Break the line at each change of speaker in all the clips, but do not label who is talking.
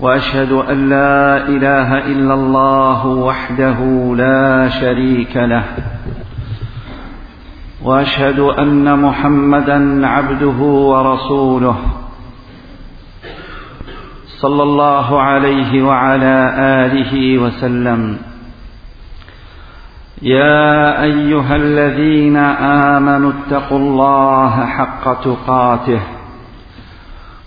وأشهد أن لا إله إلا الله وحده لا شريك له. وأشهد أن محمدا عبده ورسوله. صلى الله عليه وعلى آله وسلم. يا أيها الذين آمنوا اتقوا الله حق تقاته.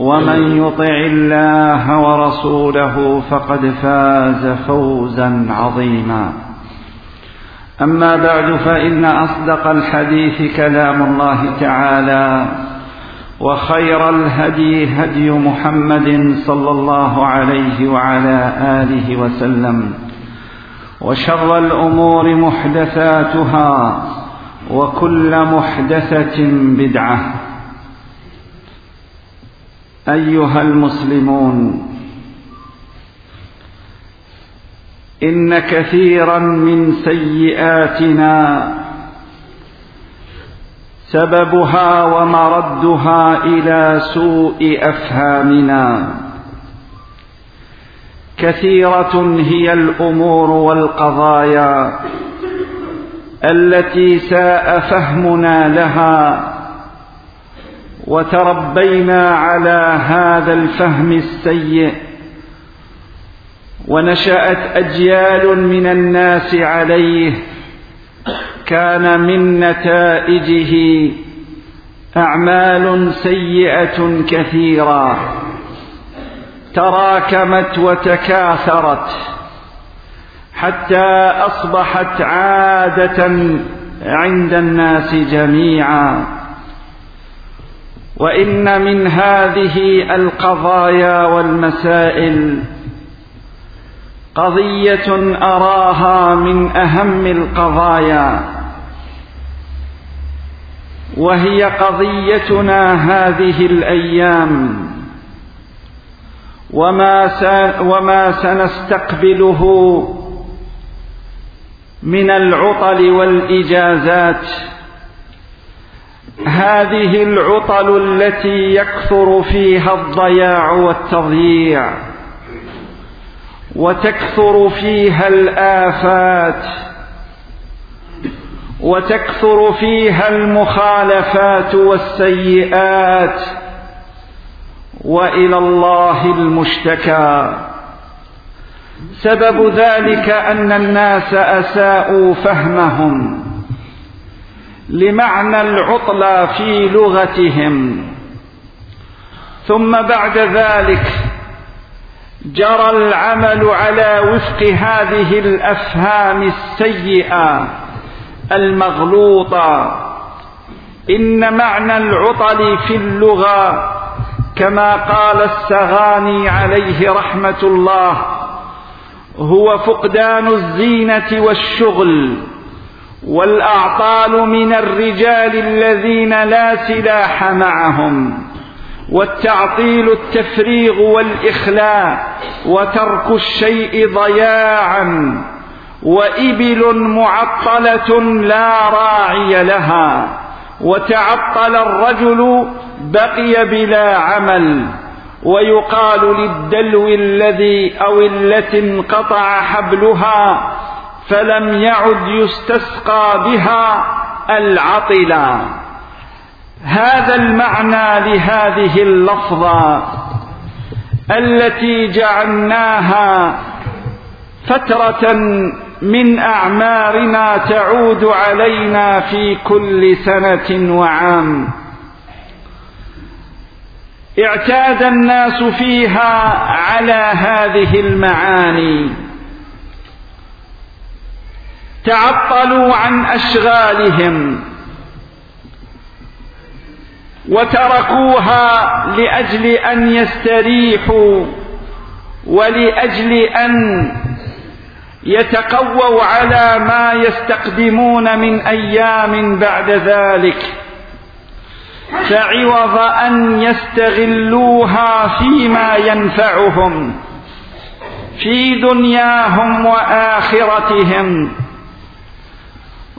ومن يطع الله ورسوله فقد فاز فوزا عظيما. أما بعد فإن أصدق الحديث كلام الله تعالى وخير الهدي هدي محمد صلى الله عليه وعلى آله وسلم وشر الأمور محدثاتها وكل محدثة بدعة. أيها المسلمون إن كثيرا من سيئاتنا سببها ومردها إلى سوء أفهامنا. كثيرة هي الأمور والقضايا التي ساء فهمنا لها وتربينا على هذا الفهم السيء ونشأت أجيال من الناس عليه كان من نتائجه أعمال سيئة كثيرة تراكمت وتكاثرت حتى أصبحت عادة عند الناس جميعا. وإن من هذه القضايا والمسائل قضية أراها من أهم القضايا وهي قضيتنا هذه الأيام وما وما سنستقبله من العطل والإجازات هذه العطل التي يكثر فيها الضياع والتضييع وتكثر فيها الآفات وتكثر فيها المخالفات والسيئات وإلى الله المشتكى. سبب ذلك أن الناس أساءوا فهمهم. لمعنى العطلى في لغتهم. ثم بعد ذلك جرى العمل على وفق هذه الأفهام السيئة المغلوطة. إن معنى العطل في اللغة كما قال السغاني عليه رحمة الله هو فقدان الزينة والشغل. والأعطال من الرجال الذين لا سلاح معهم والتعطيل التفريغ والإخلاء وترك الشيء ضياعا وإبل معطلة لا راعي لها
وتعطل الرجل بقي بلا عمل ويقال للدلو الذي أو التي انقطع حبلها فلم يعد يستسقى بها العطلا هذا المعنى لهذه اللفظة التي جعلناها فترة من أعمارنا تعود علينا في كل سنة وعام. اعتاد الناس فيها على هذه المعاني. تعطلوا عن أشغالهم وتركوها لأجل أن يستريحوا ولأجل أن يتقووا على ما يستقدمون من أيام بعد ذلك فعوض أن يستغلوها فيما ينفعهم في دنياهم وآخرتهم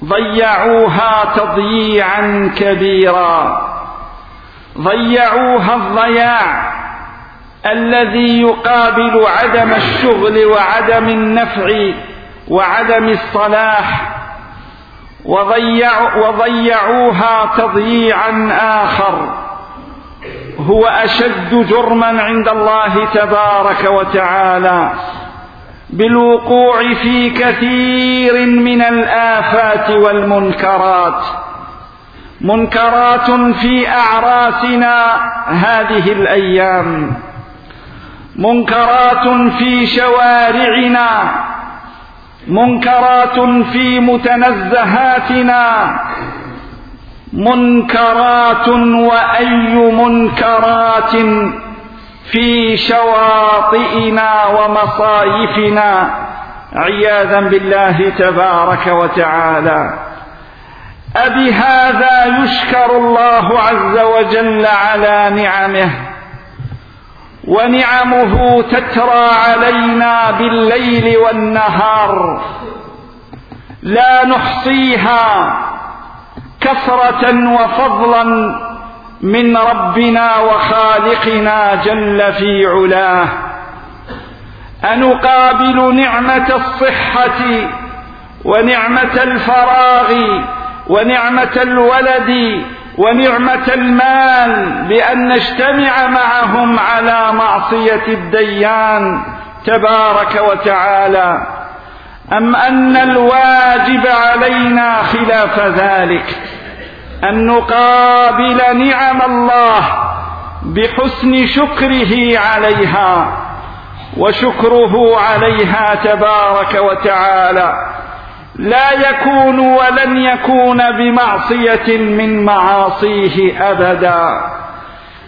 ضيعوها تضييعا كبيرا. ضيعوها الضياع الذي يقابل عدم الشغل وعدم النفع وعدم الصلاح. وضيع وضيعوها تضييعا آخر. هو أشد جرما عند الله تبارك وتعالى. بالوقوع في كثير من الآفات والمنكرات. منكرات في أعراسنا هذه الأيام. منكرات في شوارعنا. منكرات في متنزهاتنا. منكرات وأي منكرات في شواطئنا ومصايفنا عياذا بالله تبارك وتعالى. أبهذا يشكر الله عز وجل على نعمه ونعمه تترى علينا بالليل والنهار. لا نحصيها كثرة وفضلا من ربنا وخالقنا جل في علاه. أنقابل نعمة الصحة ونعمة الفراغ ونعمة الولد ونعمة المال بأن نجتمع معهم على معصية الديان تبارك وتعالى. أم أن الواجب علينا خلاف ذلك؟ أن نقابل نعم الله بحسن شكره عليها وشكره عليها تبارك وتعالى. لا يكون ولن يكون بمعصية من معاصيه أبدا.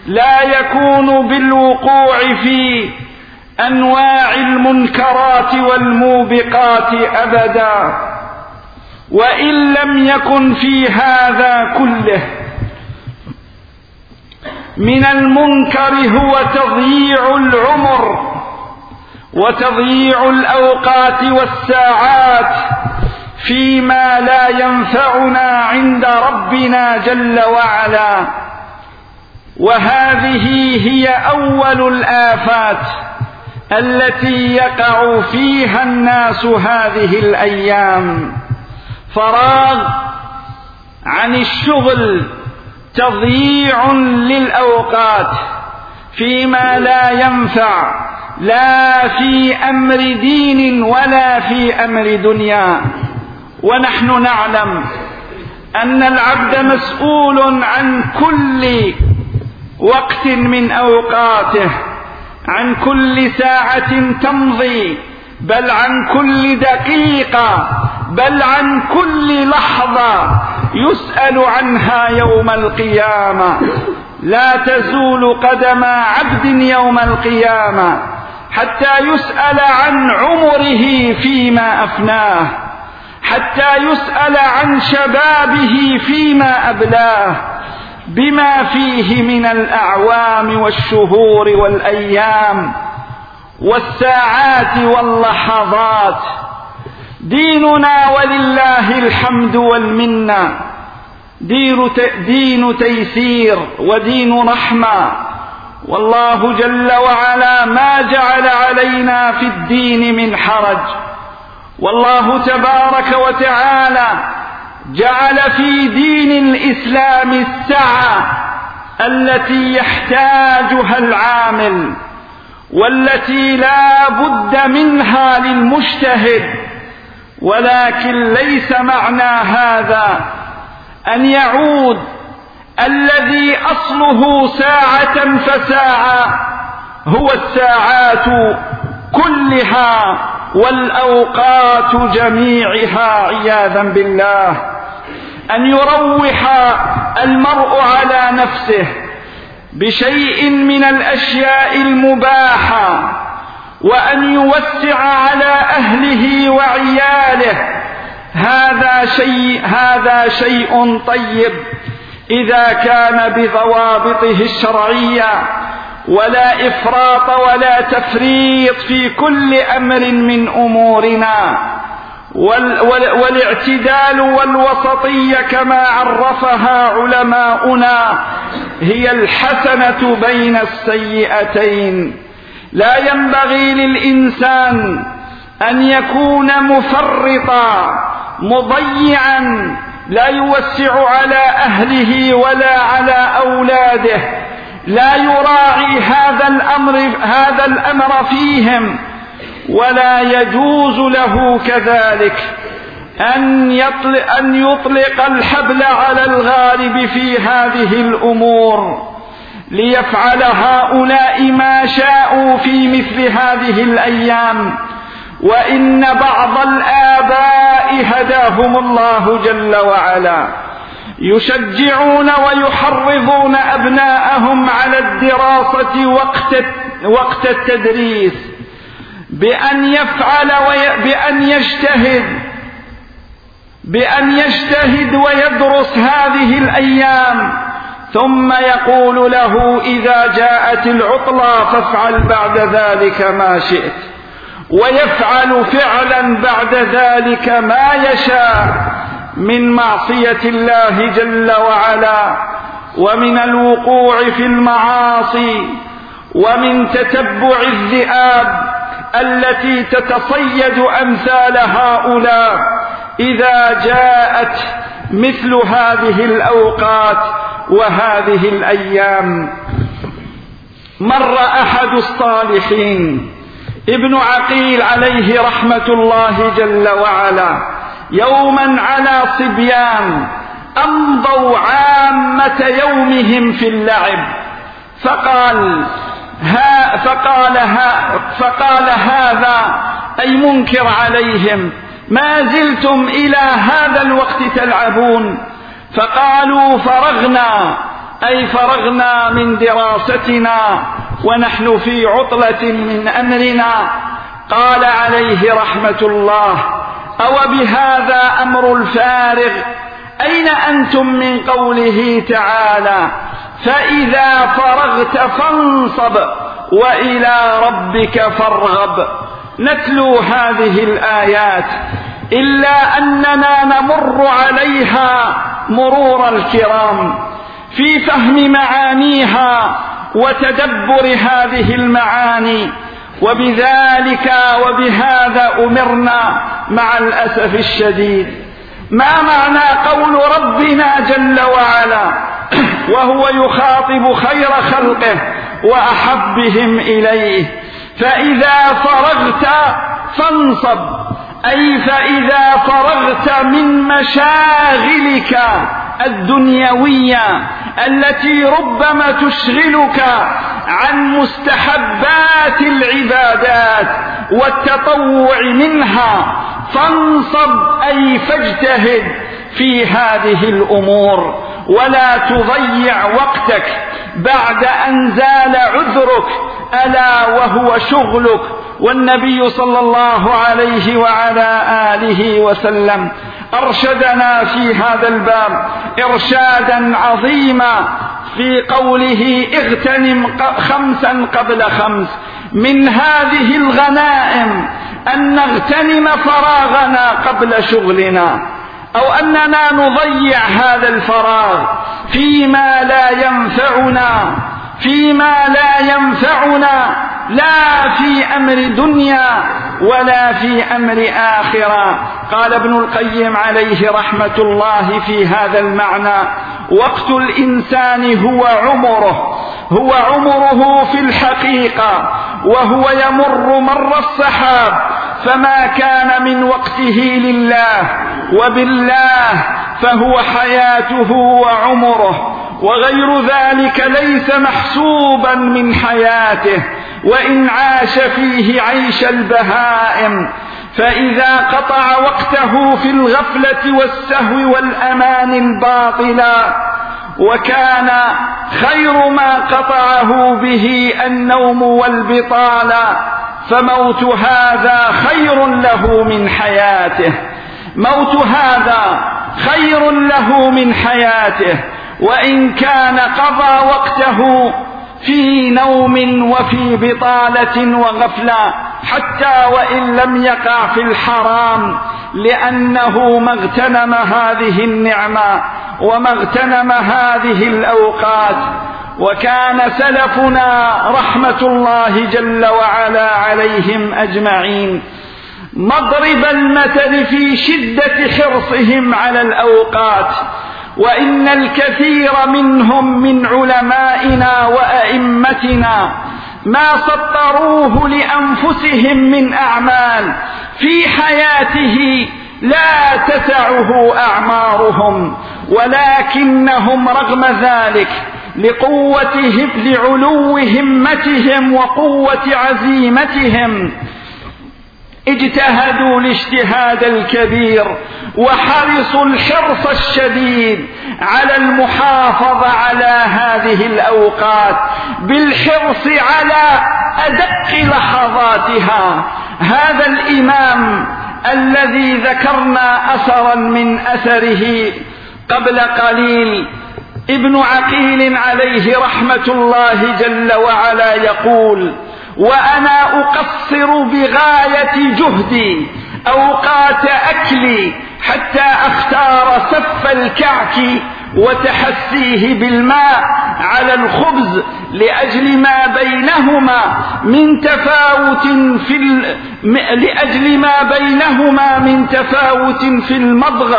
لا يكون بالوقوع في أنواع المنكرات والموبقات أبدا. وإن لم يكن في هذا كله من المنكر هو تضييع العمر وتضييع الأوقات والساعات فيما لا ينفعنا عند ربنا جل وعلا. وهذه هي أول الآفات التي يقع فيها الناس هذه الأيام. فراغ عن الشغل تضييع للأوقات فيما لا ينفع لا في أمر دين ولا في أمر دنيا. ونحن نعلم أن العبد مسؤول عن كل وقت من أوقاته عن كل ساعة تمضي بل عن كل دقيقة بل عن كل لحظة يسأل عنها يوم القيامة. لا تزول قدم عبد يوم القيامة حتى يسأل عن عمره فيما أفناه حتى يسأل عن شبابه فيما أبلاه. بما فيه من الأعوام والشهور والأيام والساعات واللحظات ديننا ولله الحمد والمنة. دين تيسير ودين رحمة. والله جل وعلا ما جعل علينا في الدين من حرج. والله تبارك وتعالى جعل في دين الإسلام السعة التي يحتاجها العامل والتي لا بد منها للمجتهد. ولكن ليس معنى هذا أن يعود الذي أصله ساعة فساعة هو الساعات كلها والأوقات جميعها عياذا بالله أن يروح المرء على نفسه بشيء من الأشياء المباحة. وأن يوسع على أهله وعياله. هذا شيء هذا شيء طيب. إذا كان بضوابطه الشرعية ولا إفراط ولا تفريط في كل أمر من أمورنا. والاعتدال والوسطية كما عرفها علماؤنا هي الحسنة بين السيئتين. لا ينبغي للإنسان أن يكون مفرطا مضيعا لا يوسع على أهله ولا على أولاده لا يراعي هذا الأمر هذا الأمر فيهم ولا يجوز له كذلك. أن يطلق, أن يطلق الحبل على الغالب في هذه الأمور. ليفعل هؤلاء ما شاءوا في مثل هذه الأيام. وإن بعض الآباء هداهم الله جل وعلا. يشجعون ويحرضون أبناءهم على الدراسة وقت وقت التدريس. بأن يفعل وي... بأن يجتهد. بأن يجتهد ويدرس هذه الأيام. ثم يقول له إذا جاءت العطلة فافعل بعد ذلك ما شئت ويفعل فعلا بعد ذلك ما يشاء من معصية الله جل وعلا ومن الوقوع في المعاصي ومن تتبع الذئاب التي تتصيد أمثال هؤلاء إذا جاءت مثل هذه الأوقات وهذه الأيام مر أحد الصالحين ابن عقيل عليه رحمة الله جل وعلا يوما على صبيان أمضوا عامة يومهم في اللعب فقال ها فقال ها فقال هذا أي منكر عليهم ما زلتم إلى هذا الوقت تلعبون فقالوا فرغنا أي فرغنا من دراستنا ونحن في عطلة من أمرنا. قال عليه رحمة الله أو بهذا أمر الفارغ؟ أين أنتم من قوله تعالى فإذا فرغت فانصب وإلى ربك فارغب؟ نتلو هذه الآيات إلا أننا نمر عليها مرور الكرام في فهم معانيها وتدبر هذه المعاني وبذلك وبهذا أمرنا مع الأسف الشديد. ما معنى قول ربنا جل وعلا؟ وهو يخاطب خير خلقه وأحبهم إليه. فإذا فرغت فانصب. أي فإذا فرغت من مشاغلك الدنيوية التي ربما تشغلك عن مستحبات العبادات والتطوع منها فانصب أي فاجتهد في هذه الأمور ولا تضيع وقتك بعد أن زال عذرك ألا وهو شغلك والنبي صلى الله عليه وعلى آله وسلم أرشدنا في هذا الباب إرشادا عظيما في قوله اغتنم خمسا قبل خمس. من هذه الغنائم أن نغتنم فراغنا قبل شغلنا أو أننا نضيع هذا الفراغ فيما لا ينفعنا فيما لا ينفعنا لا في أمر دنيا ولا في أمر آخرة. قال ابن القيم عليه رحمة الله في هذا المعنى وقت الإنسان هو عمره هو عمره في الحقيقة وهو يمر مر السحاب فما كان من وقته لله وبالله فهو حياته وعمره. وغير ذلك ليس محسوبا من حياته وإن عاش فيه عيش البهائم. فإذا قطع وقته في الغفلة والسهو والأمان الباطلا وكان خير ما قطعه به النوم والبطالا فموت هذا خير له من حياته. موت هذا خير له من حياته. وإن كان قضى وقته في نوم وفي بطالة وغفلة حتى وإن لم يقع في الحرام لأنه ما اغتنم هذه النعمة وما اغتنم هذه الأوقات. وكان سلفنا رحمة الله جل وعلا عليهم أجمعين. مضرب المثل في شدة حرصهم على الأوقات. وإن الكثير منهم من علمائنا وأئمتنا ما سطروه لأنفسهم من أعمال في حياته لا تسعه أعمارهم ولكنهم رغم ذلك لقوتهم لعلو همتهم وقوة عزيمتهم اجتهدوا الاجتهاد الكبير وحرصوا الحرص الشديد على المحافظة على هذه الأوقات بالحرص على أدق لحظاتها. هذا الإمام الذي ذكرنا أثرا من أثره قبل قليل ابن عقيل عليه رحمة الله جل وعلا يقول وأنا أقصر بغاية جهدي أوقات أكلي حتى أختار سف الكعك وتحسيه بالماء على الخبز لأجل ما بينهما من تفاوت في. لأجل ما بينهما من تفاوت في المضغ.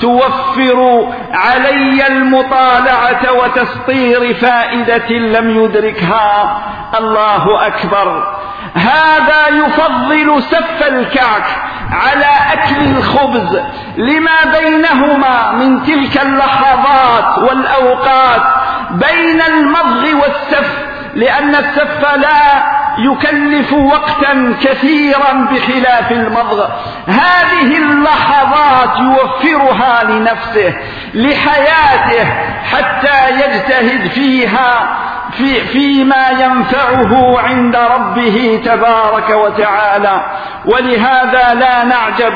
توفر علي المطالعة وتسطير فائدة لم يدركها. الله أكبر. هذا يفضل سف الكعك. على أكل الخبز لما بينهما من تلك اللحظات والأوقات بين المضغ والسف لأن السف لا يكلف وقتا كثيرا بخلاف المضغ. هذه اللحظات يوفرها لنفسه لحياته حتى يجتهد فيها في فيما ينفعه عند ربه تبارك وتعالى. ولهذا لا نعجب.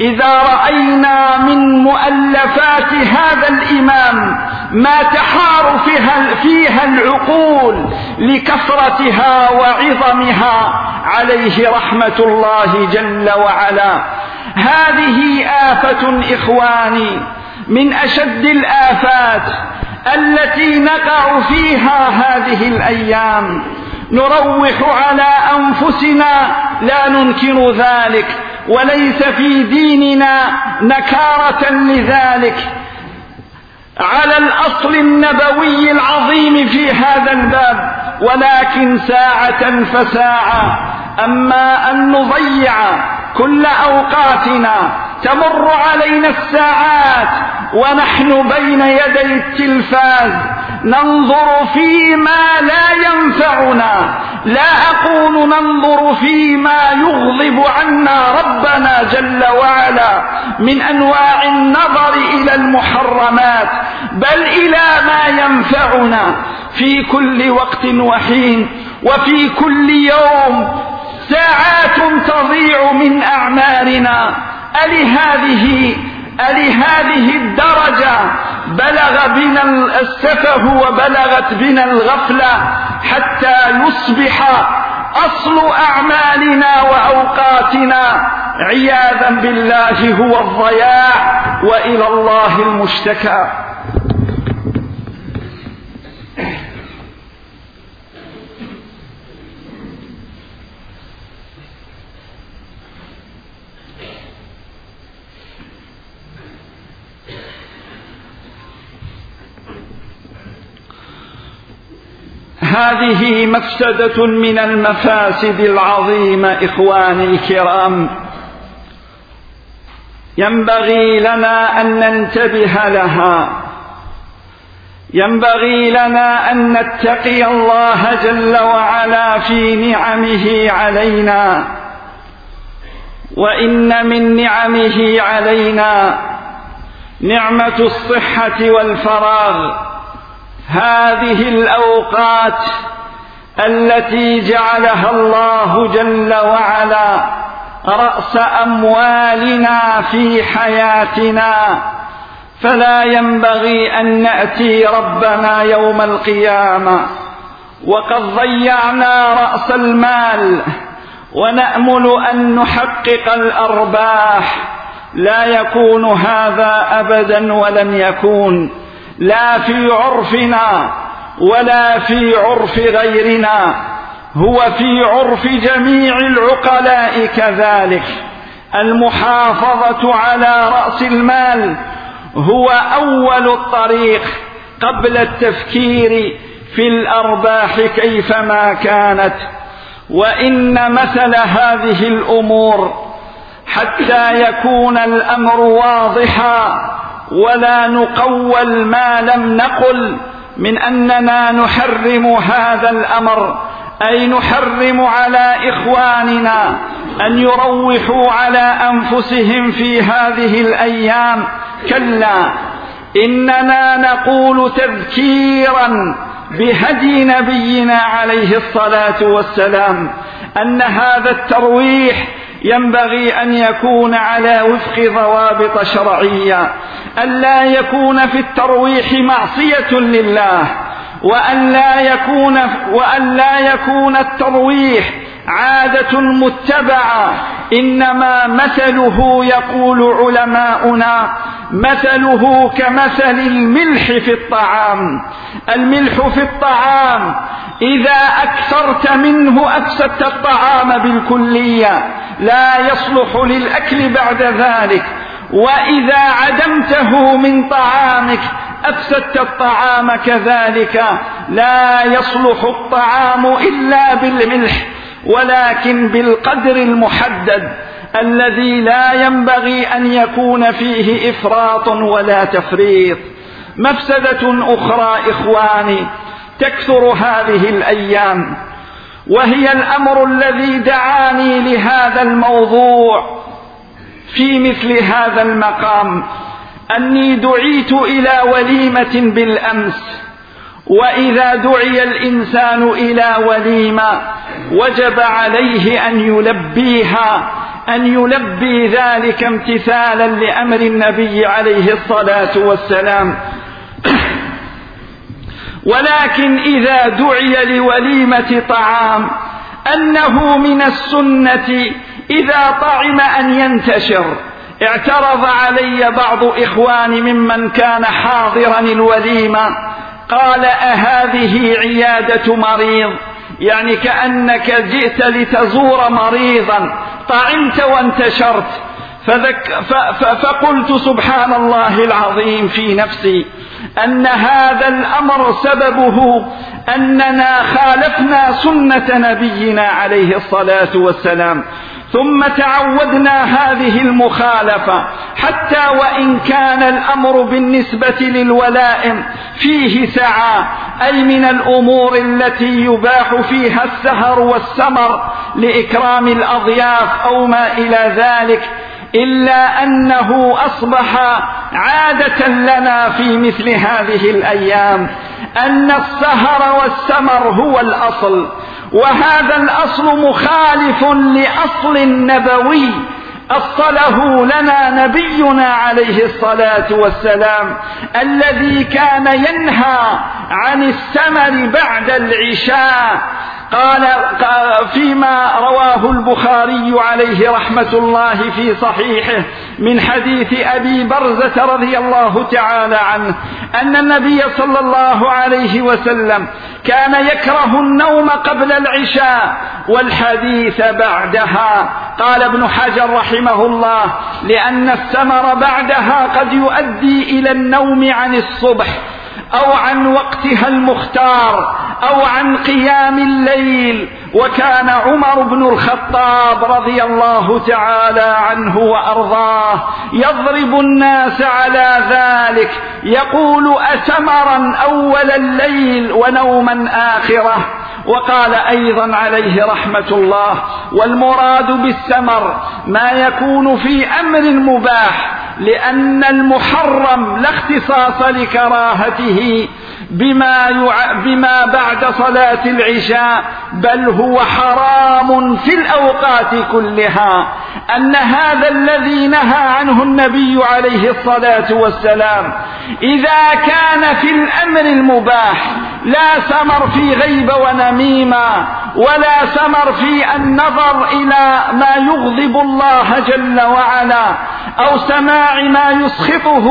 إذا رأينا من مؤلفات هذا الإمام ما تحار فيها, فيها العقول لكثرتها وعظمها عليه رحمة الله جل وعلا. هذه آفة إخواني من أشد الآفات. التي نقع فيها هذه الأيام. نروح على أنفسنا لا ننكر ذلك. وليس في ديننا نكارة لذلك. على الأصل النبوي العظيم في هذا الباب ولكن ساعة فساعة. أما أن نضيع كل أوقاتنا تمر علينا الساعات ونحن بين يدي التلفاز. ننظر فيما لا ينفعنا. لا أقول ننظر فيما يغضب عنا ربنا جل وعلا من أنواع النظر إلى المحرمات بل إلى ما ينفعنا. في كل وقت وحين وفي كل يوم ساعات تضيع من أعمارنا. ألهذه ألهذه الدرجة بلغ بنا السفه وبلغت بنا الغفلة حتى يصبح أصل أعمالنا وأوقاتنا. عياذا بالله هو الضياع وإلى الله المشتكى. هذه مفسدة من المفاسد العظيمة إخواني الكرام. ينبغي لنا أن ننتبه لها. ينبغي لنا أن نتقي الله جل وعلا في نعمه علينا. وإن من نعمه علينا نعمة الصحة والفراغ. هذه الأوقات التي جعلها الله جل وعلا رأس أموالنا في حياتنا فلا ينبغي أن نأتي ربنا يوم القيامة. وقد ضيعنا رأس المال ونأمل أن نحقق الأرباح. لا يكون هذا أبدا ولن يكون. لا في عرفنا ولا في عرف غيرنا هو في عرف جميع العقلاء كذلك. المحافظة على رأس المال هو أول الطريق قبل التفكير في الأرباح كيفما كانت. وإن مثل هذه الأمور حتى يكون الأمر واضحا ولا نقول ما لم نقل من أننا نحرم هذا الأمر أي نحرم على إخواننا أن يروحوا على أنفسهم في هذه الأيام. كلا إننا نقول تذكيرا بهدي نبينا عليه الصلاة والسلام أن هذا الترويح ينبغي أن يكون على وفق ضوابط شرعية. ألا يكون في الترويح معصية لله وأن لا يكون وأن لا يكون الترويح عادة متبعة. إنما مثله يقول علماؤنا مثله كمثل الملح في الطعام. الملح في الطعام إذا أكثرت منه أفسدت الطعام بالكلية. لا يصلح للأكل بعد ذلك. وإذا عدمته من طعامك أفسدت الطعام كذلك. لا يصلح الطعام إلا بالملح ولكن بالقدر المحدد الذي لا ينبغي أن يكون فيه إفراط ولا تفريط. مفسدة أخرى إخواني تكثر هذه الأيام وهي الأمر الذي دعاني لهذا الموضوع. في مثل هذا المقام أني دعيت إلى وليمة بالأمس وإذا دعي الإنسان إلى وليمة وجب عليه أن يلبيها أن يلبي ذلك امتثالا لأمر النبي عليه الصلاة والسلام. ولكن إذا دعي لوليمة طعام أنه من السنة إذا طعم أن ينتشر. اعترض علي بعض إخواني ممن كان حاضرا الوليمة. قال أهذه عيادة مريض. يعني كأنك جئت لتزور مريضا. طعمت وانتشرت. فذك فقلت سبحان الله العظيم في نفسي أن هذا الأمر سببه أننا خالفنا سنة نبينا عليه الصلاة والسلام ثم تعودنا هذه المخالفة حتى وإن كان الأمر بالنسبة للولائم فيه سعة أي من الأمور التي يباح فيها السهر والسمر لإكرام الأضياف أو ما إلى ذلك. إلا أنه أصبح عادة لنا في مثل هذه الأيام أن السهر والسمر هو الأصل وهذا الأصل مخالف لأصل نبوي أصله لنا نبينا عليه الصلاة والسلام الذي كان ينهى عن السمر بعد العشاء. قال فيما رواه البخاري عليه رحمة الله في صحيحه من حديث أبي برزة رضي الله تعالى عنه أن النبي صلى الله عليه وسلم كان يكره النوم قبل العشاء والحديث بعدها. قال ابن حجر رحمه الله لأن السمر بعدها قد يؤدي إلى النوم عن الصبح أو عن وقتها المختار أو عن قيام الليل. وكان عمر بن الخطاب رضي الله تعالى عنه وأرضاه يضرب الناس على ذلك يقول أسمرا أول الليل ونوما آخره. وقال أيضا عليه رحمة الله والمراد بالسمر ما يكون في أمر مباح لأن المحرم لا اختصاص لكراهته بما, يع... بما بعد صلاة العشاء بل هو حرام في الأوقات كلها. أن هذا الذي نهى عنه النبي عليه الصلاة والسلام إذا كان في الأمر المباح لا سمر في غيبة ونميمة ولا سمر في النظر إلى ما يغضب الله جل وعلا أو سماع ما يسخطه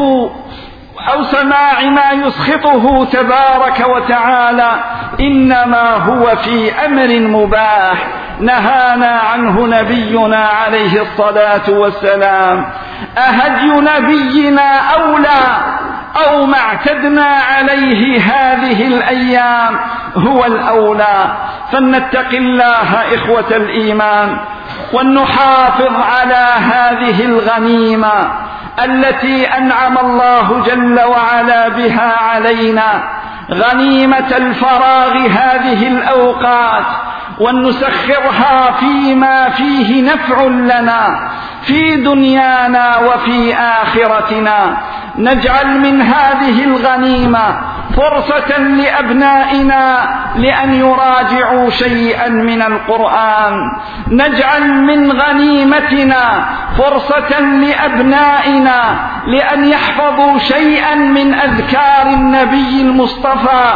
أو سماع ما يسخطه تبارك وتعالى إنما هو في أمر مباح نهانا عنه نبينا عليه الصلاة والسلام. أهدي نبينا أولى أو ما اعتدنا عليه هذه الأيام هو الأولى. فلنتق الله إخوة الإيمان ولنحافظ على هذه الغنيمة. التي أنعم الله جل وعلا بها علينا غنيمة الفراغ هذه الأوقات ولنسخرها فيما فيه نفع لنا في دنيانا وفي آخرتنا. نجعل من هذه الغنيمة فرصة لأبنائنا لأن يراجعوا شيئا من القرآن. نجعل من غنيمتنا فرصة لأبنائنا لأن يحفظوا شيئا من أذكار النبي المصطفى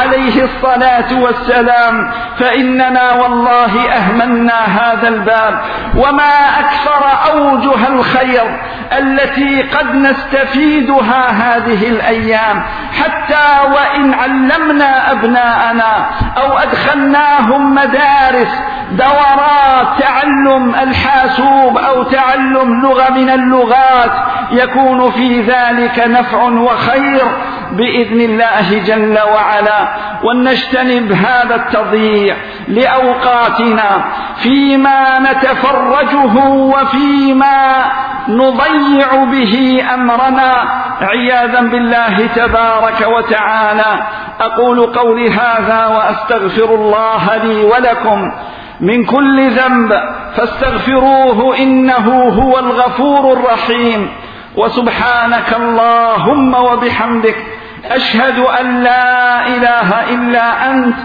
عليه الصلاة والسلام. فإننا والله أهملنا هذا الباب. وما أكثر أوجه الخير التي قد نستفيدها هذه الأيام. حتى وإن علمنا أبناءنا أو أدخلناهم مدارس دورات تعلم الحاسوب أو تعلم لغة من اللغات يكون في ذلك نفع وخير بإذن الله جل وعلا. ولنجتنب هذا التضييع لأوقاتنا فيما نتفرجه وفيما نضيع به أمرنا. عياذا بالله تبارك وتعالى. أقول قولي هذا وأستغفر الله لي ولكم. من كل ذنب فاستغفروه إنه هو الغفور الرحيم. وسبحانك اللهم وبحمدك. أشهد أن لا إله إلا أنت.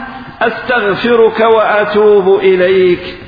أستغفرك وأتوب إليك.